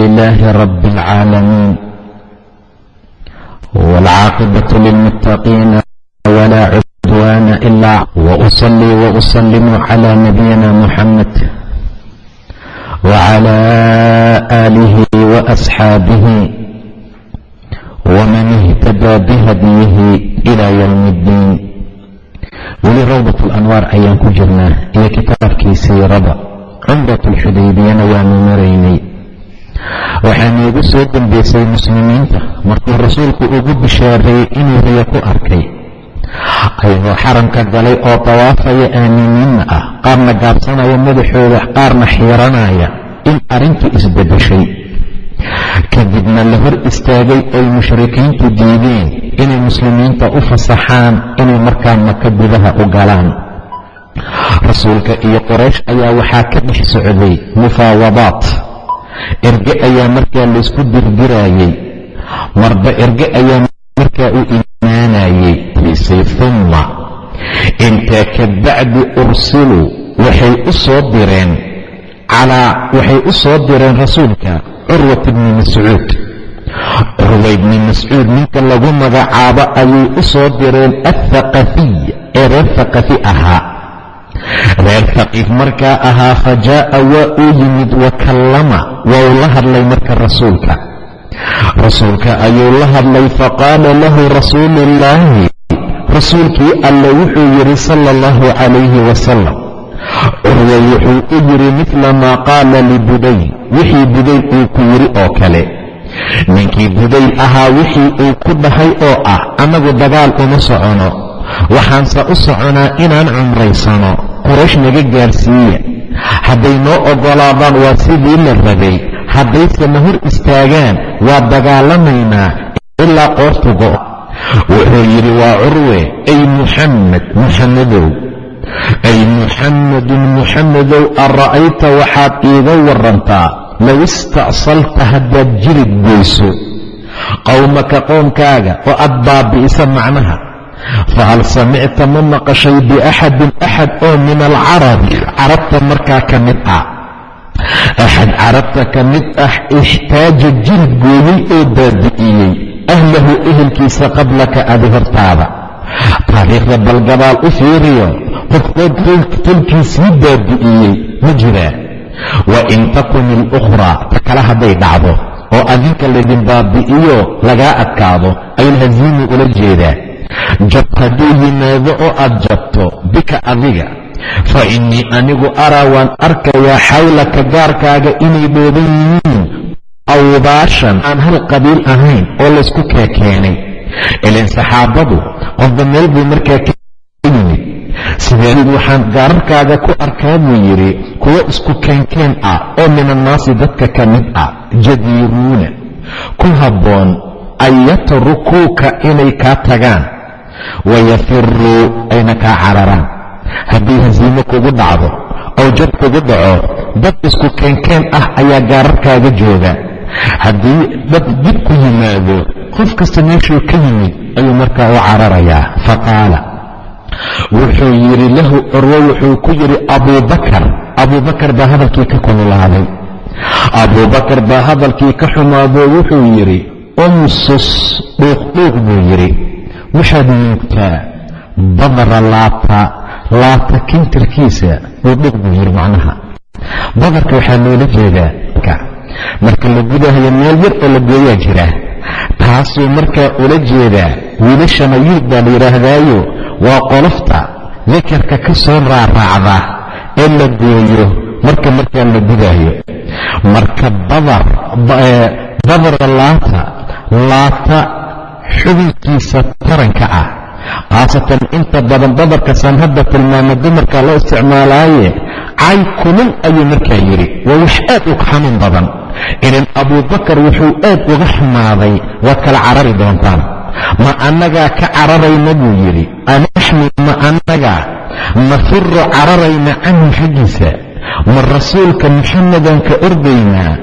لله رب العالمين والعاقبة للمتقين ولا عدوان إلا وأصلي وأسلم على نبينا محمد وعلى آله وأصحابه ومن اهتدى بهديه إلى يوم الدين weli rawdat alanwaar ayaan ku jirnaa iyo kitaabkii siirada cumrat alxudaybiyana waanu maraynay waxaa noogu soo dambeysay muslimiinta markuu rasuulku ugu bishaareeyey inuu riyo ku arkay. Ayagoo xaramka galay oo dawaafaya aaminiinna ah qaarna gaabsanaya madaxooda qaarna xiiranaya in arrintu isbeddeshay kadibna la hor istaagay oy mushrikiintu diideen inay muslimiinta u fasaxaan inay markaa maka gudaha u galaan. Rasuulka iyo qoraysh ayaa waxaa ka dhex socday mufaawadaat erge ayaa markaa laysku dirdirayey marba erge ayaa markaa u imaanayey lisay humma intaa ka bacdi ursiluu waxay u soo direen calaa waxay u soo direen rasuulka curwat bni mascuud curwa ibni mascuud ninka lagu magacaabo ayay u soo direen athaqafiy ee reer thaqafi ahaa reer thaqiif markaa ahaa fa jaa'a waa uu yimid wa kallama waa uu la hadlay marka rasuulka. Rasuulka ayuu la hadlay faqaala lahu rasuuluullaahi rasuulkii alle wuxuu yidhi sala allahu calayhi wasalam curwa wuxuu u yidhi midla maa qaala libudayl wixii budayl uu ku yidhi oo kale. Ninkii budayl ahaa wixii uu ku dhahay oo ah annagu dagaal uma socono waxaanse u soconaa inaan cumraysano quraysh naga gaarsiiya hadday noo oggolaadaan waa sidii la rabay. Haddayse na hor istaagaan waa dagaalamaynaa ilaa qoortu go wuxuu yidhi waa curwe ay muxamed muxamedow ay muxamedun muxamedow ara'ayta waxaad iiga warantaa low istacsalta haddaad jirid goyso. Qowmaka qoomkaaga oo aad baabi'isa macnaha fahal samicta ma maqashay biaxadin axad oo min alcarabi carabta markaa ka mid ah axad carabta ka mid ah ixtaaja jirid gooyey oo baabi'iyey ahlahu ehelkiisa qablaka adi hortaada taariikhda balgabaal u fiiriyo qofkood tolkiisii baabi'iyey ma jiraa wa in takun ilukhraa ta kale hadday dhacdo oo adinka laydin baabi'iyo lagaa adkaado ayulhaziimu ula jeedaa jab hadduu yimaado oo aad jabto bika adiga. Fa innii anigu araa waan arkayaa xawlaka gaarkaaga inay dhooban yihiin awbaashan aan hal qabiil ahayn oo laysku keekeenay. Ilan saxaabadu qofba meel buu markaa ka yimid. Sideed waxaan gaararkaaga ku arkaa buu yidhi kuwo isku keenkeen ah oo min annaasi dadka ka mid ah jadiiruuna. Ku habboon an yatrukuuka inay kaa tagaan wayafiruu ayna kaa cararaan haddii hasiimo kugu dhacdo oo jab kugu dhaco dad isku keenkeen ah ayaa gaararkaaga jooga haddii dad dib ku yimaado qof kasta meeshuu ka yimid ayuu markaa u cararayaa faqaala wuxuu yidhi lahu curwo wuxuu ku yidhi abuubakar abuubakar baa hadalkii ka kululaaday abuubakar baa hadalkii ka xumaadoo wuxuu yidhi umsus dhuuqdhuuq buu yidhi waxaad moogtaa badra laata laata kintirkiisa dhuuqdhuuq buu yidhi macnaha. Badarka waxaa loola jeedaa marka la gudahayo meel yar oo la gooyaa jira taasuu markaa ula jeedaa wiilasha mayuud baa la yidhaahdaayo waa qolofta dakarka ka soo raaraacda ee la gooyo marka markaa la gudaayo. Marka badra laata laata xubinkiisa taranka ah. Khaasatan inta badan badarkasaan hadda tilmaama dumarka loo isticmaalaaye cay kulul ayuu markaa yidhi waa wax aad u xanuun badan. Idan abuubakar wuxuu aad uga xumaaday waad kala carari doontaan. Ma annagaa ka cararayna buu yidhi anaxnu ma annagaa? Nafiru cararayna canhu xaggiisa? Ma rasuulka muxamedan ka ordaynaa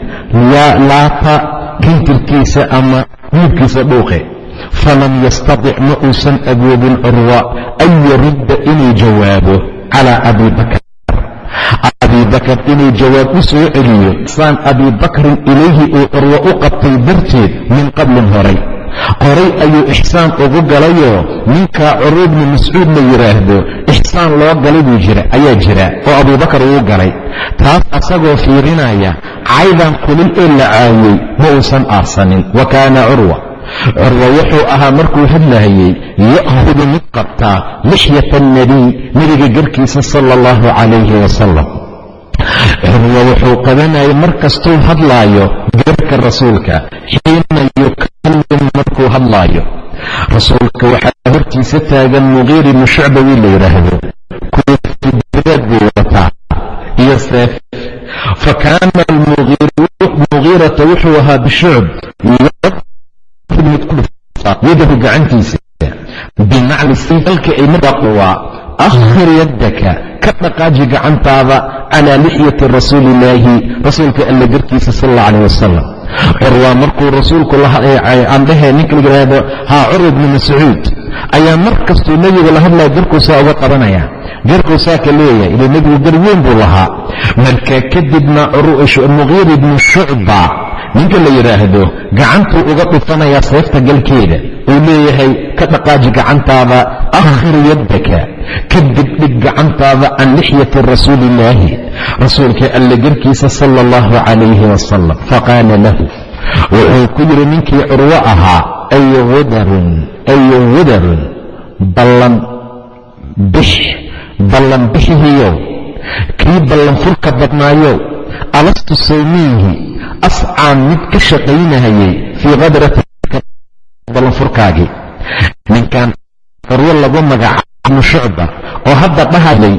laata kintirkiisa ama wiibkiisa dhuuqe falam yastatic ma uusan awoodin curwa an yarudda inuu jawaabo calaa abi bakr abi bakar inuu jawaab u soo celiyo saan abi bakrin ilayhi uu curwo u qabtay darteed min qablin horay horay ayuu ixsaan ugu galayoo ninkaa curwo ibni mascuud la yidhaahdo ixsaan loo galay buu jira ayaa jira oo abuubakar uu galay taas asagoo fiirinaya caydan kulil ee la caayey ma uusan aarsanin wa kaana curwa curwa wuxuu ahaa markuu hadlahayey ya'hudu mid qabtaa lixyata alnebiy nebiga garkiisa sala allahu calayhi wasalam curwa wuxuu qabanayay mar hadlaayo garka rasuulka xiina yukallim markuu hadlaayo. Rasuulka waxaa hortiisa taagan muqiir ibnu shucba la yidhaahdo kufidraad buu wataa iyo seef. Fa kaana almugiirata wuxuu ahaa bishucb yadahu gacantiisa binacli sayfalka ay madaqwa akhir yaddaka ka dhaqaaji gacantaada calaa lixyati rasuuli illaahi rasuulka alla garkiisa sal alla calah wasalam curwaa markuu rasuulku andhahee ninka la yidhaahdo haa curwa ibni mascuud ayaa mar kastuu nebiga la hadlaya garkuusaa uga qabanaya garkuusaa ka leeyahay ila nebigu gar weyn buu lahaa markaa kadibna muqiir ibnu shucba ninka la yidhaahdo gacantuu uga dhufanayaa seefta galkeeda uu leeyahay ka dhaqaaji gacantaada akhir yaddaka kadib dhig gacantaada can lixyati rasuuliillaahi rasuulka alla garkiisa sala allahu calayhi wasalam faqaala lahu wuxuu ku yidhi ninkii curwo ahaa ay wadarun ay wadarun ballan bix ballan bixihiyow kii ballan furka badnaayow alastu sawmiihi ascaan mid ka shaqaynahayay fii kadratika ballanfurkaagii ninkan curwo lagu magaca ibnu shucba oo hadda dhahalay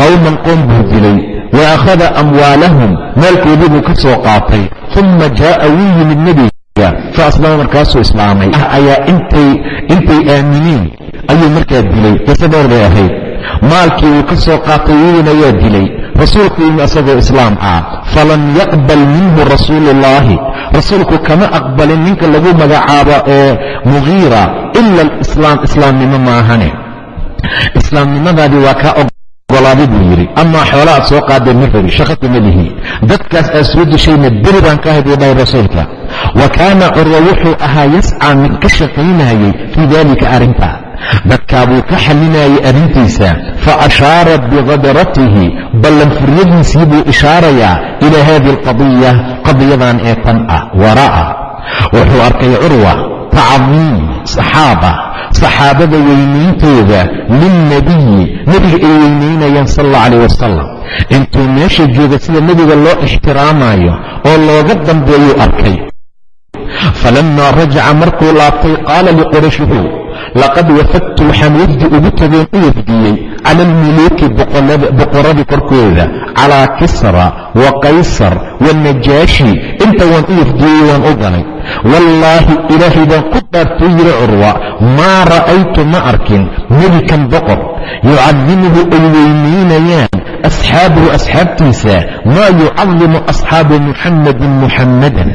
qowman qoom buu dilay wa akhada amwaalahum maalkoodii buu ka soo qaatay uma jaa'a wuu yimid nebiga fa aslama markaasuu islaamay ayaa intay aamineen ayuu markaa dilay qisadoor bay ahayd maalkii uu ka soo qaatay wiin ayaa dilay. Rasuulku yimi asagoo islaam ah falam yaqbal minhu rasuulu ullaahi rasuulku kama aqbalin ninka lagu magacaabo ee mugiira ila alislaam islaamnimo maahane. Islaamnimadaadii waa kaa ogolaaday buu yidhi amaa xoola aad soo qaadeen ma rabi shaqa kuma lihi. Dadkaas aad soo deshayna beri baan ka hayd dhahay rasuulka. Wa kaana curwa wuxuu ahaa yascaa mid ka shaqaynayay fii dalika arrinta dadkaabuu ka xalinayay arrintiisa fa ashaara biqadratihi ballanfuryadiisii buu ishaarayaa ilaa hadi alqadiya qadiyadan ee tan ah wara'a. Wuxuu arkay curwa tacdiim saxaaba saxaabada weynayntooda lilnebiyi nebiga ay weynaynayaan sal alla calayh wasalam intuu meesha jooga sida nebiga loo ixtiraamayo oo looga dambeeyuu arkay. Falammaa rajaca markuu laabtay qaala liqurayshihu laqad wafadtu waxaan wafdi ugu tageen u wafdiyey cala almuluuki boqoradii korkooda calaa kisra wa qaysar wanajaashi inta waan u wafdiyey waan u galay wallaahi ilaahay baan ku dhaartuu yidhi curwa maa ra'aytu ma arkin melikan boqor yucadimuhu ay weynaynayaan asxaabuhu asxaabtiisa maa yucadimu asxaabu muxammadin muxammadan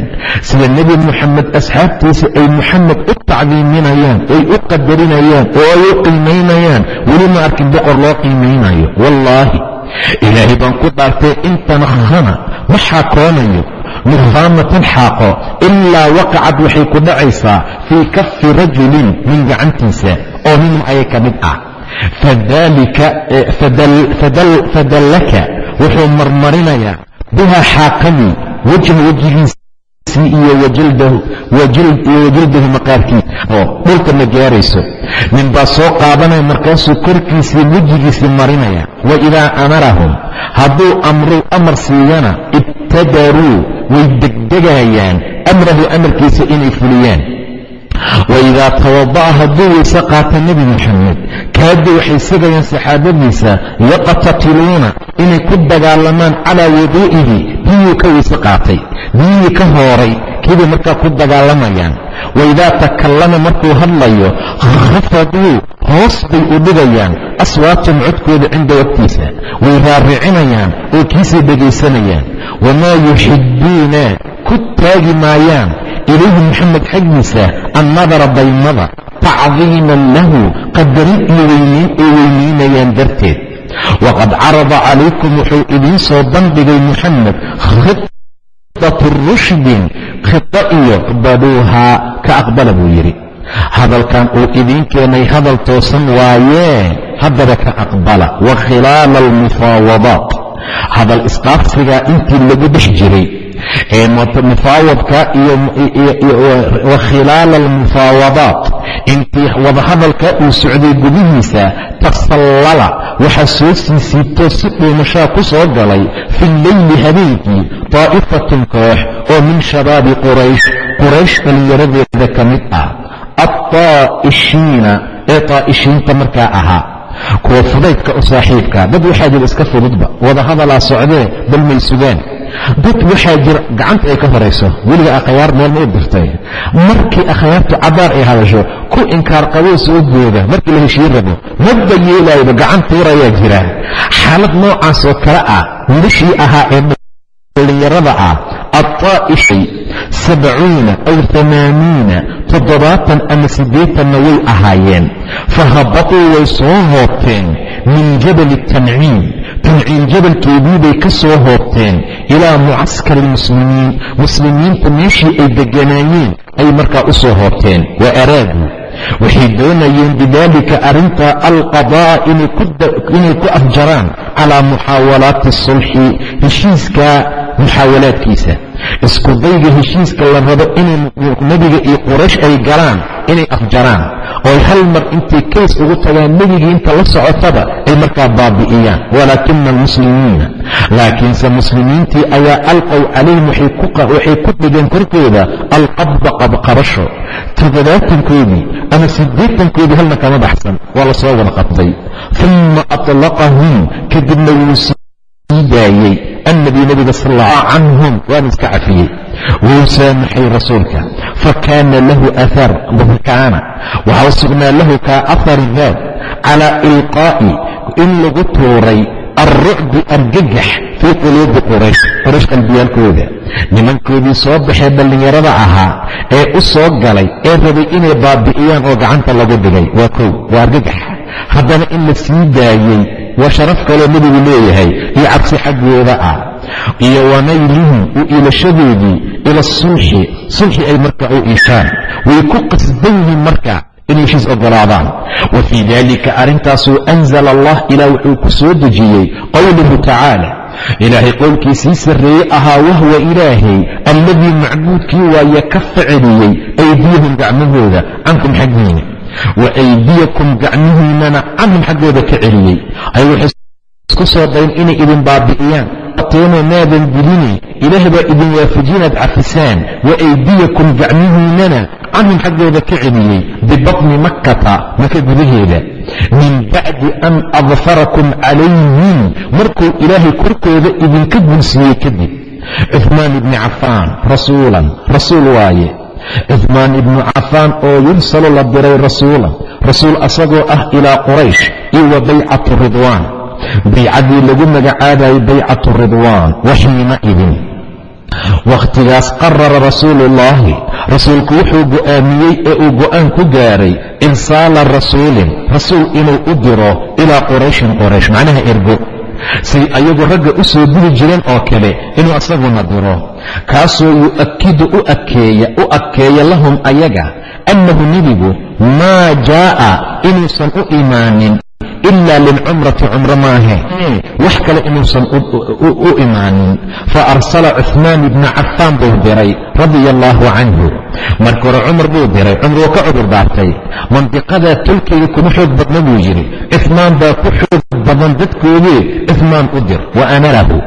sida nebi muxamed asxaabtiisa ay muxamed u tacdiiminayaan ay u qadarinayaan oo ay u qiimaynayaan weli ma arkin boqor loo qiimaynayo wallaahi ilaahay baan ku dhaartay intanahana ma xaakoonayo nufaamatan xaaqo ilaa waqacad waxay ku dhacaysaa fii kafi rajulin min gacantiisa oo minhum aya ka mid ah fadallaka wuxuu marmarinayaa bihaa xaaqadii wejha wejigiisii iyo wajildahu maqaarkiisa oo dhulka ma gaarayso ninbaa soo qaadanaya markaasuu korkiisii wejigiisii marinaya wa idaa amarahum hadduu amruu amar siiyana ibtadaruu way degdegayaan amrahu amarkiisa inay fuliyaan waidaa tawada'a hadduu weyse qaata nebi moxamed kaadu waxay sigayaan saxaabadiisa yaqtatiluuna inay ku dagaalamaan calaa wuduu'ihi biyuu ka weyse qaatay biyihii ka hooray kiibay markaa ku dagaalamayaan waidaa takallama markuu hadlayo khafaduu hoos bay u dhigayaan aswaatum codkooda cinda wagtiisa way raaricinayaan oo kiisay dhegaysanayaan wamaa yuxibbuuna ku taagi maayaan ilayhi maxamed xaggiisa annadara daymada tacdiiman lahu qadarin iyo weynayn ay weynaynayaan darteed waqad carada calaykum wuxuu idiin soo bandhigay muxamed khidatu rushdin khida iyo baduuhaa ka aqbala buu yidhi hadalkan uu idiin keenay hadal toosan waayee haddaba ka aqbala wa khilaala almufaawadaat hadal intii lagu dhex jiray mufaawadka wa khilaala almufaawadaat intii wadahadalka uu socday gudihiisa tasallala waxaa soo sii siibtoo si dhuumashaa ku soo galay fi lleyli habeenkii daa'ifatun koox oo min shabaabi quraysh quraysh dhallinyaradeeda ka mid ah. Altaa'ishiina ee taa'ishiinta markaa ahaa. Kuwa fudaydka u saaxiibka dad waxaa jira iska fududba. Wadahadalaa socdee bal may sugaan dad waxaa jira gacanta ay ka horayso weliga akhyaar meel ma u dirtay. Markii akhyaartu cabaar ay hadasho ku inkaar qaboo soo gooda markii la heshii rabo maba yeelaayba gacan tuurayaa jira. Xaalad noocaas oo kale ah wiilashii ahaa ee dhallinyarada ah attaa'ishay sabcuuna aw amaaniina toddobaatan ama siddeetanna way ahaayeen. Fa habatuu way soo hoobteen min jabali tanciim tanciim jabalkeedii bay ka soo hoobteen ilaa mucaskari lmuslimiin muslimiinta meeshii ay degganaayeen ay markaa u soo hoobteen. Wa araaduu waxay doonayeen bidaalika arrintaa alqadaa inay ku afjaraan calaa muxaawalaati asulxi heshiiska muxaawalaadkiisa. Isku dayga heshiiska la rabo inay nebiga iyo quraysh ay galaan inay afjaraan oo hal mar intay kays ugu tagaan nebigii inta la socotaba ay markaa baabi'iyaan. Walaakina almuslimiina. Laakiinse muslimiintii ayaa alqow calayhim waxay ku dhigeen korkooda alqabda qabqabasho. Toddobaatankoodii ama siddeetankoodii halna kama baxsan. Waa la soo wada qabtay. Uma aطlaqahum kadibna wuu sii daayey annabi nebiga sal canhum waana iska cafiyey wuu saamaxay rasuulka fakaana lahu aar kaana waxaa sugnaa lahu kaa ahari daad calaa ilqaa'i in lagu tuuray alrucbi argagax fii quluubi quraysh quraysh qalbiyaalkooda nimankoodii soo baxee dhallinyarada ahaa ee u soo galay ee rabay inay baabi'iyaan oo gacanta lagu dhigay waa kow waa argagax haddana in la sii daayey waa sharaf kaloo nebigu leeyahay iyo cabsi xaggooda ah iyo wanaylihim u iilashadoodii ila sulxi sulxi ay marka u iishaan way ku qasban yihiin marka inay heshiis ogolaadaan. Wa fii dalika arrintaasuu anzala allah ilaa wuxuu ku soo dejiyey qowluhu tacaala ilaahay qowlkiisii sarreeyey ahaa wahwa ilaahay alladii macbuudkii waaye ka faceliyey aydiyahum gacmahooda cankum xaggiina wa aydiyakum gacmihiinana canhum xaggooda ka celiyey. Ay waxay isku soo dayn inay idin baabi'iyaan teeno maadan dilini ilaah baa idin waafajinaad cafisaan wa gacmihiinana canhum xaggooda ka celiyey. Bibatni makkata maka gudaheeda. Min bacdi an adfarakum calayhim. Markuu ilaahay korkooda idinka gulsiiyey kadib cuhmaan ibni cafaan rasuulan rasuul waaye cuhmaan ibnu cafaan oo yursalu la diray rasuulan rasuul asagoo ah ilaa quraysh iyo wa baycatu ridwaan baycadii lagu magacaabayay baycatu ridwaan waxiina idin. Wakhtigaas qarara rasuuluullaahi rasuulku wuxuu go'aamiyey ee uu go'aan ku gaaray irsaala rasuulin rasuul inuu u diro ilaa qurayshin qoraysh macnaha ergo say ayagu ragga u soo diri jireen oo kale inuu asaguna diro kaasoo yu'akidu u adkeeya lahum ayaga annahu nebigu maa jaa'a inuusan u imaanin ila lilcumrati cumro maahe wax kale inuusan u imaanin fa arsala cuhmaan ibna cafaan buu diray radia allaahu canhu marka hore cumar buu diray cumar wuu ka cudur daartay mandiqadaa tolkeyga kuma xoog badna buu yidhi cuhmaan baa ku xoog badan dadkoodii cuhmaan u dir wa amarahu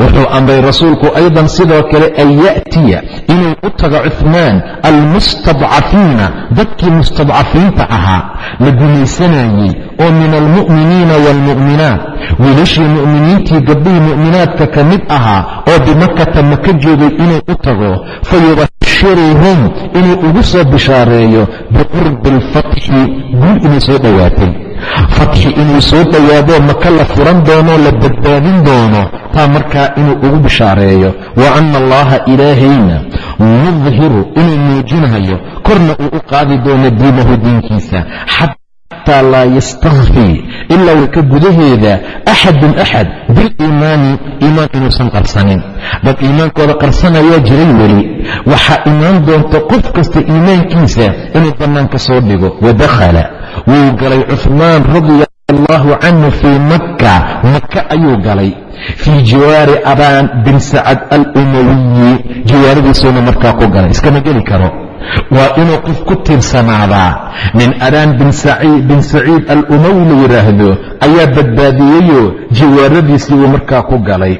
wuxuu amray rasuulku aydan sidoo kale an ya'tiya inuu u tago cuhmaan almustadcafiina dadkii mustadcafiinta ahaa la gumaysanayey oo min almu'miniina waalmu'minaat wiilashii mu'miniintii gabdhihii mu'minaadka ka mid ahaa oo bimakata maka joogay inuu u tago fayubashiruhum inuu ugu soo bishaareeyo biqurbi alfatxi guul inay soo dhowaatay fatxi inuu soo dhowaadoo maka la furan doono la badbaadin doono taa markaa inuu ugu bishaareeyo wa anna allaha ilaahayna mudhiru inuu muujinayo korna uu u qaadi doono diinahu diinkiisa xataa laa yastakfii ilaa waka gudaheeda axadun axad biliimaani iimaan inuusan qarsanin. Dad iimaankooda qarsanayaa jiray weli. Waxaa imaan doonta qof kasta iimaankiisa inuu bannaanka soo dhigo wadakhala wuu galay cuhmaan radia allahu canhu fii makka. Maka ayuu galay. Fii jiwaari abaan bin sacad alumawiyi. Jiwaaradiisuuna markaa ku galay. Iskama geli karo waa inuu qof ku tiirsanaadaa nin abaan bin saciid alumawi la yidhaahdo ayaa badbaadiyeyoo jiwaaradiisii wuu markaa ku galay.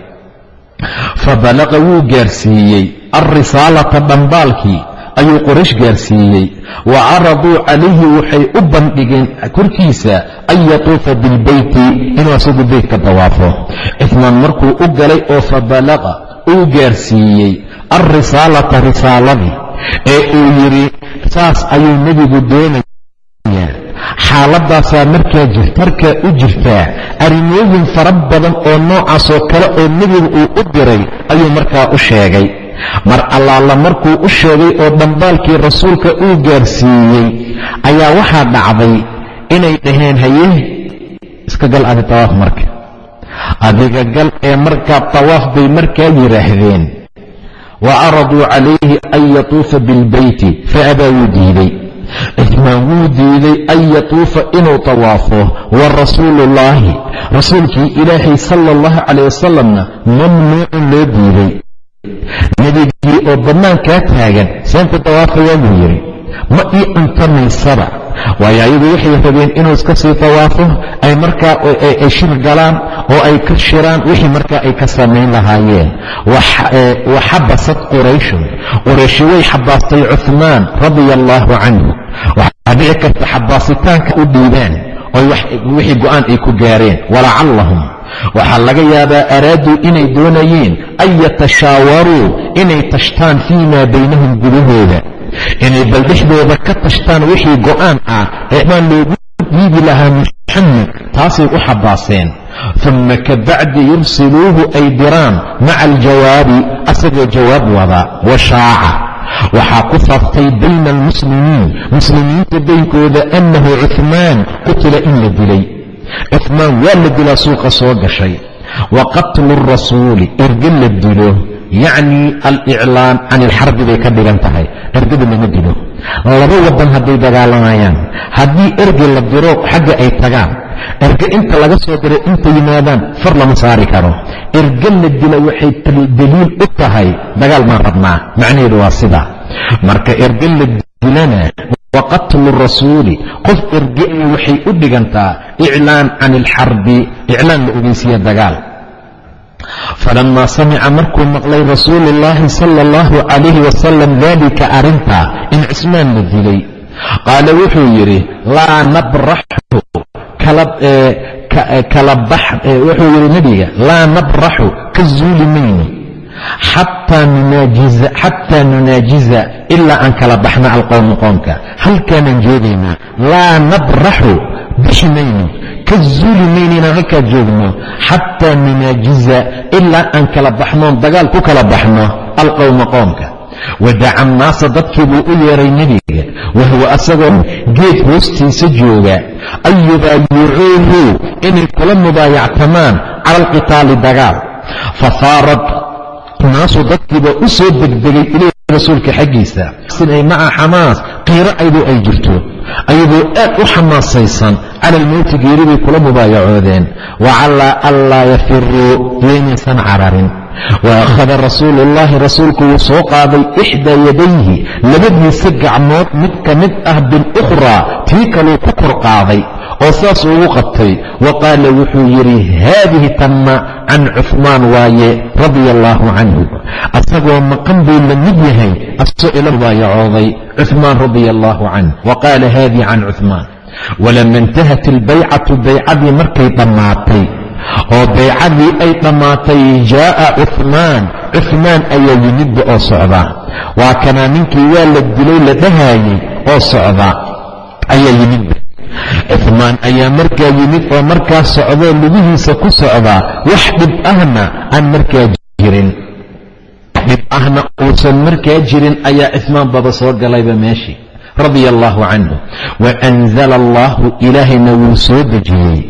Fa balaqa wuu gaarsiiyey. Alrisaalata dhambaalkii ayuu qoraysh gaarsiiyey. Wa caraduu calayhi waxay u bandhigeen korkiisa an yatuufa bilbeyti inuu asagu beytka dawaafo. Cuhmaan markuu u galay oo fa balaqa uu gaarsiiyey. Alrisaalata risaaladii ee uu yidhi saas ayuu nebigu doonaya xaaladaasaa markaa markaa u jirtaa. Arrimooyin fara badan oo noocaasoo kale oo nebigu uu u diray ayuu markaa u sheegay. Mar allaala markuu u sheegay oo dhambaalkii rasuulka uu gaarsiiyey ayaa waxaa dhacday inay dhaheen haye iska gal adi tawaaf marka. Adiga gal ee markaa tawaaf bay markaa yidhaahdeen wa caraduu calayhi an yatuufa bilbeyti fa abaa wuu diiday cuhmaan wuu diiday an yatuufa inuu tawaafo wa rasuuluullaahi rasuulkii ilaahay sala allahu calayh wasalamna mamnuucun loo diiday nebigii oo bannaankaa taagan seenta tawaafayaa buu yidhi ma ii cuntamaysaba waayo ayagu waxay rabeen inuu iska sii tawaafo ay markaa ay shir galaan oo ay ka shiraan wixii markaa ay ka samayn lahaayeen. Wa xabasad qurayshun qurayshi way xabaastay cuhmaan radia allaahu canhu waxaa dhici karta xabaasitaanka u dhiibaan oo wixii go'aan ay ku gaareen. Walacallahum waxaa laga yaabaa araaduu inay doonayeen an yatashaawaruu inay tashtaan fii maa baynahum gudahooda inay bal dhexdooda ka tashtaan wixii go'aan ah ee dhaan loogu dhiibi lahaa muxamed taasay u xabaaseen uma kabacdi yursiluuhu ay diraan maca aljawaabi asagoo jawaab wada wa shaaca. Waxaa ku faaftay bayna almuslimiin muslimiinta baynkooda annahu cuhmaan qutila in la dilay. Cuhmaan waa la dilaa suuqa soo gashay. Wa qatlu rasuuli erge la dilo yacni aliclaam can ilxarbi bay ka dhigan tahay. Ergada lama dilo. Laba wadan hadday dagaalamayaan haddii erge la diro xagga ay tagaan. Erge inta laga soo diray inta yimaadaan far lama saari karo. Erge la dila waxay daliil u tahay. Dagaal maan rabnaa. Macnaheedu waa sidaa marka erge la dilana wa qatlu rasuuli. Qof erge'a waxay u dhigantaa iclaan can ilxarbi iclaan la ogeysiya dagaal falamaa samica markuu maqlay rasuulu ullaahi sala allahu calayhi wasalam daalika arrintaa in cismaan la dilay qaala wuxuu yidhi laa nabraxu wuxuu yidhi nebiga laa nabraxu ka zuuli mayno xataa nunaajiza ilaa aan kala baxna alqowma qoomka halkaanaan joogaynaa laa nabraxu bixi mayno ka zuuli mayno inaan halkaa joogno xataa nunaajiza ilaa aan kala baxnoon dagaal ku kala baxno alqowma qoomka wadaca annaasa dadkii buu u yeeray nebiga wahuwa asagoo geed hoostiisa jooga an yubaayicuuhu inay kula mubaayactamaan cala alqitaali dagaal fafaarad naasu dadkiiba u soo degdegay ilayh rasuulka xaggiisa sinay maca xamaas qiiro aydoo ay jirto ayadoo aad u xamaasaysan cala almowti geeri bay kula mubaayacoodeen. Wa calaa anlaa yafiruu yaynaysan cararin wa akhada rasuulu rasuulku wuu soo qaaday ixdaa yadayhi labadiisa gacmood mid ka mid ah bilukhraa tii kaluu ku kor qaaday oo saas ugu qabtay wa qaala wuxuu yidhi haadihi tanna can cuhmaan waaye radia allaahu canhu. Asagoo maqan buu la mid yahay asoo ila baayacooday cuhmaan radia allaahu canh. Wa qaala haadihi can cuhmaan walama intahat ilbaycatu baycadii markay dhammaatay oo baycadii ay dhammaatay jaa'a cuhmaan cuhmaan ayaa yimidba oo socda. Waa kanaa ninkii waa la dilay la dhahaayey oo socda. Ayaa yimidba cuhmaan ayaa markaa yimid oo markaa socdoo lugihiisa ku socdaa wax dhib ahna aan markaa jirin. Dhib ahna uusan markaa jirin ayaa cuhmaan baba soo galayba meeshii radia allaahu canhu waanzala allahu ilaahayna wuu soo dejiyey.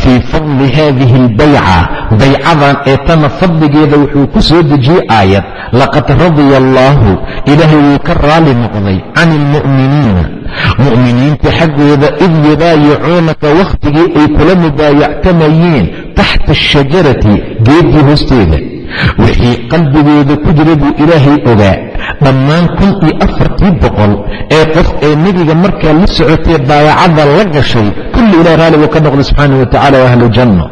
Fii fadli haadihi albayca baycadan ee tana fadligeeda wuxuu ku soo dejiyey aayad. Laqad radia allaahu ilaahay wuu ka raali noqday can ilmu'miniina mu'miniinta xaggooda id yubaayicuunaka wakhtigii ay kula mubaayactamayeen taxta ashajarati geeddii hoosteeda. Wixii qalbigooda ku jira buu ilaahay ogaa. Dhammaan kun iyo afartii boqol ee qof ee nebiga markaa la socotee baayacadda la gashay kulli ilah raalli buu ka noqday subxaana wa tacala ahlu janno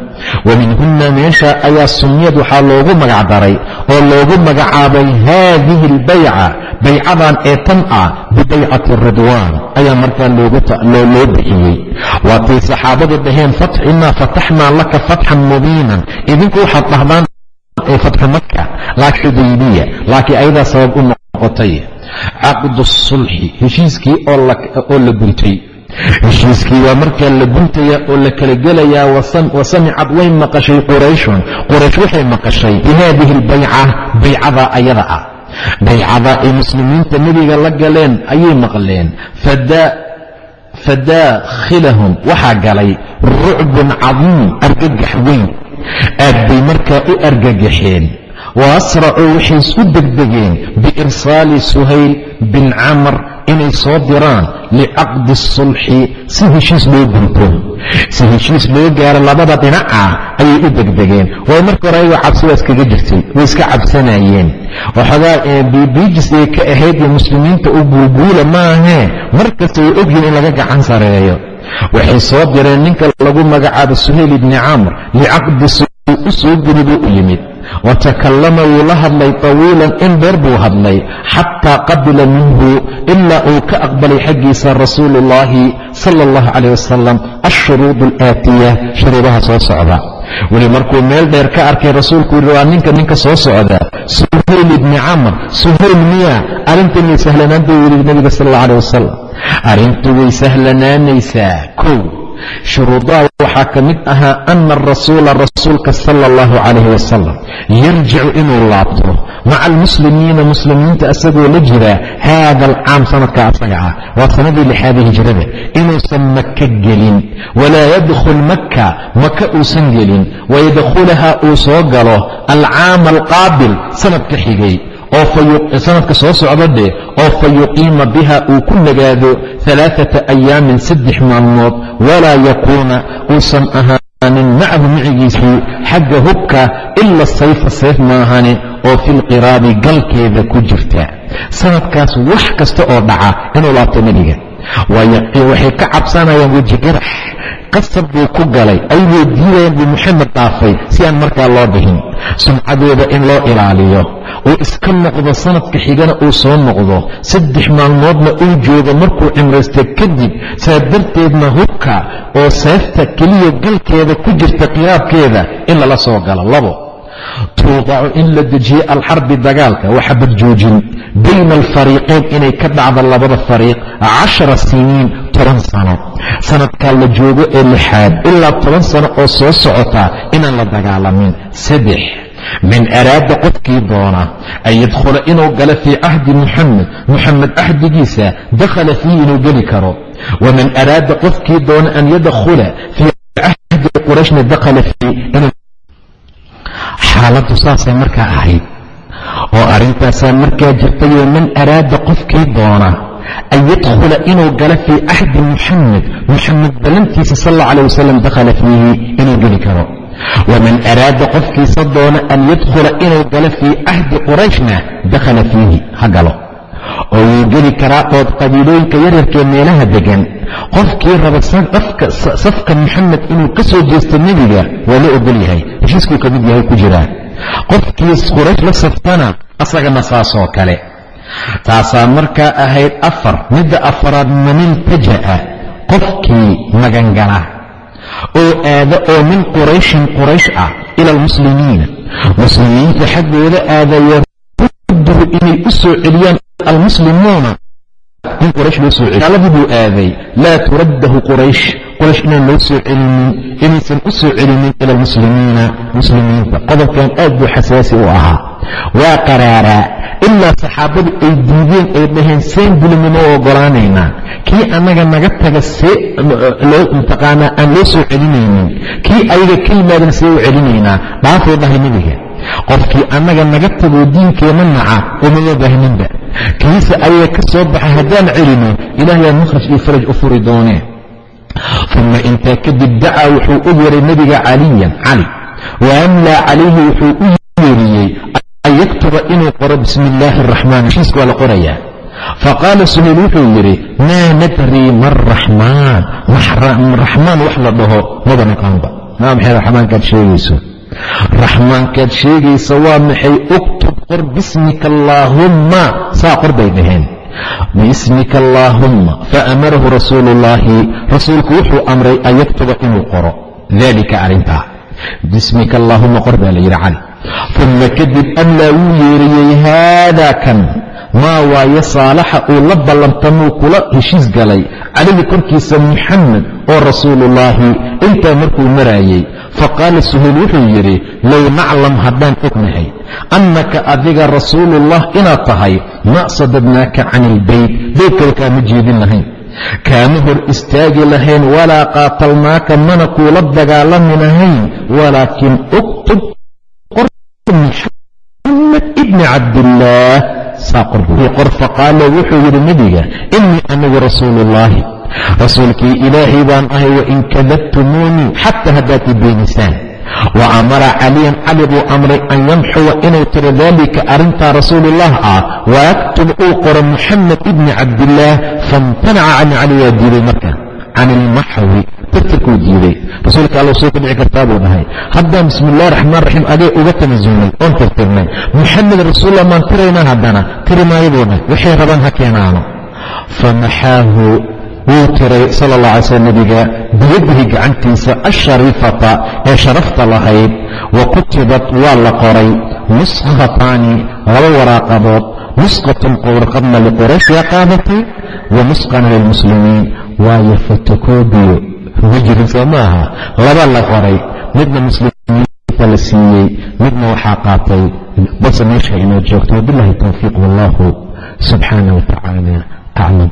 wa minhunna meesha ayaa sunniyad waxaa loogu magacdaray oo loogu magacaabay haadihi albayca baycadan ee tan ah bibaycati ridwaan ayaa markaa loo bixiyey. Waatay saxaabadu dhaheen inaa fataxnaa laka fatxan mubiinan. Idinku waxaad dhahdaan ee fatxu maka laakiin xudaybiya laakiin ayadaa sabab u noqotay caqdu sulxi heshiiskii oo la buntay heshiiskii waa markaa la buntaya oo la kala gelayaa wasamicad way maqashay qurayshun. Quraysh waxay maqashay bi haadihi albayca baycadaa ayada ah. Baycadaa ay muslimiinta nebiga la galeen ayay maqleen. Fadaakhilahum waxaa galay rucbun cadiim argagax weyn. Aad bay markaa u argagaxeen wa asracuu waxay isku degdegeen biirsaali suhayl bin camr inay soo diraan licaqdi sulxi si heshiis loo gunto si heshiis loo gaaro labada dhinaca ayay u degdegeen waayo marka hore ayagoo cabsi waa iskaga jirtay way iska cabsanayeen waxoogaa bibiijis ay ka ahayd iyo muslimiinta u guulguula maahee mar kasta way ogyihiin in laga gacan sareeyo waxay soo direen ninka lagu magacaabo suhayl ibni camr licaqdi u soo guri buu u yimid watakallama wuu la hadlay tawiilan in dheer buu hadlay xataa qabila minhu ilaa uu ka aqbalay xaggiisa rasuulu ullaahi sala allahu calayh wasalam ashuruud alaatiya shuruudaha soo socda weli markuu meel dheer ka arkay rasuulku yidhi waa ninka ninka soo socda suhayl ibni camr suhayl miya arrintan way sahlanaan buu yidhi nebiga sal alla aleh wasalam arrintu way sahlanaanaysaa kow shuruudaha waxaa ka mid ahaa ana arasuula rasuulka sala allahu calayh wasalam yarjicu inuu laabto maca almuslimiina muslimiinta asagoo la jira haada alcaam sanadka asaga ah waa sanadii lixaada hijrada inuusan maka gelin walaa yadkhul makka maka uusan gelin wayadkhulaha uu soo galo alcaama alqaabil sanadka xigay oo sanadka soo socda dheh oo fa yuqiima biha uu ku nagaado alaaata ayaamin saddex maalmood walaa yakuuna uusan ahaanin macahu micigiisii xagga hubka ila sayfa sayf maahane oo filqiraabi galkeeda ku jirta. Sanadkaas wax kasta oo dhaca inuu laabto nebiga. Waxay ka cabsanayaan weji garax qasab buu ku galay ayagoo diidayaan buu moxamed dhaafay si aan markaa loo dhihin. Sumcadooda in loo ilaaliyo uu iska noqdo sanadka xigana uu soo noqdo saddex maalmoodna uu joogo markuu cimraysta kadib saa darteedna hubka oo seefta keliya galkeeda ku jirta qiraabkeeda in lala soo galo. Labo tuudacu in la dejiye alxarbi dagaalka waxabad joojin bayna alfariiqayn inay ka dhacdo labada fariiq cashara siniin toban sano. Sanadkaa la joogo ee lixaad ilaa toban sano oo soo socota inaan la dagaalamin. Saddex man araada qofkii doona an yadkhula inuu galo fii cahdi muxamed muxamed cahdigiisa dakhala fiihi inuu geli karo waman araada qofkii doona an yadkhula fii cahdi qurayshna dakhala fiihi xaaladdu saasay markaa ahayd oo arrintaasaa markaa jirtayoo man araada qofkii doona an yadkhula inuu galo fii cahdi muxamed muxamed ballantiisa sal alla wasalam dakhala fiihi inuu geli karo waman araada qofkiisa doona an yadkhula inuu galo fii cahdi qurayshna dakhala fiihi ha galo oo wuu geli karaa ood qabiilooyinka yaryarkee meelaha degan qofkii raba safka maxamed inuu ka soo jeesto nebiga waa la ogol yahay heshiiskuu ka mid yahay ku jiraa qofkii quraysh la saftana asagana saasoo kale taasaa markaa ahayd afar midda afaraad maniltaja'a qofkii magangala oo aada oo min qurayshin quraysh ah ila almuslimiina muslimiinta xaggooda aada yarudduhu inay u soo celiyaan almuslimuuna in quraysh loo soo celiy gaaladii buu aaday laa turaddahu quraysh quraysh inaan loo soo celinin inaysan u soo celinin ila almuslimiina muslimiinta qodobkan aad buu xasaasi u ahaa. Waa qaraaraa ilaa saxaabadu ay diideen ay dhaheen seen bulinimo u oggolaanaynaa kii annaga naga taga see mtaqaanaa aan loo soo celinaynin kii ayaga ka yimaadan see u celinaynaa dhaafuu dhahay nebiga qofkii annaga naga tagoo diinkeenna naca umama baahninba kiise ayaga ka soo baxa haddaan celino ilaahayaa makhraj iyo faraj u furi doonee uma intaa kadib dacaa wuxuu u yeray nebiga caliyan cali wa amlaa calayhi wuxuu u yeeriyey an yaktuba inuu qoro bismi illaahi araxmaan heshiiska waa la qorayaa. Faqaala suhayl wuxuu yidhi maa nadrii ma raxmaan raxmaan wax la dhaho maba naqaanba maa maxay raxmaankaad sheegayso? Raxmaankaad sheegaysa waa maxay? Uktub qor bismika allaahumma saa qor bay dhaheen. Biismika allaahumma faamarahu rasuulu ullaahi rasuulku wuxuu amray an yaktuba inuu qoro. Daalika arrintaa. Bismika allaahumma qor baa la yidhi cali uma kadib amlaa wuu yeeriyey haadaa kan maa waaye saalaxa uu la ballantamuu kula heshiis galay calayhi korkiisa muxamed oo rasuuluullaahi intaa markuu maraayey faqaala suhayl wuxuu yidhi low naclam haddaan ognahay annaka adiga rasuuluullah inaad tahay ma sadadnaaka can ilbeyt beydkaba kaama jeedin lahayn. Kaama hor istaagi lahayn walaa qaatalnaaka mana kuula dagaalami lahayn walaakin uktub qor muxamed ibni cabdillaah saa qor faqaala wuxuu yidhi nebiga innii anigu rasuuluullaahi rasuulkii ilaahay baan ahay wain kadabtumuunii xataa haddaad i beenisaan. Wa amara caliyan cali buu amray an yamxuwa inuu tiro daalika arrintaa rasuulullah ah wayaktub uu qoro muxamed ibni cabdillaah faimtanaca can cali waa diiday marka can ilmaxwi tirtirkuu diiday rasuulka alla soo ka dhici kartaa buu dhahay haddaan bismi illahi raxmaan raxiim adee uga tanasulnay oon tirtirnay muxamed rasuullah maan tiraynaa haddana? Tiri maayo buu dhahay waxay rabaan ha keenaano. Famaxaahu wuu tiray sala allah alay slam nebiga biyadihi gacantiisa ashariifata ee sharafta lahayd. Wa kutibat waa la qoray. Nuskhataani laba waraaqadood. Nusqatun warqadna liquraysh yaa qaadatay. Wa nusqana lilmuslimiin waayo fotokobiyo ma jirin soo ma aha laba la qoray. Midna muslimiinta la siiyey midna waxaa qaatay. Balse meesha inoo joogto wabillahi towfiiq wallahu subxaana wa tacaala aclam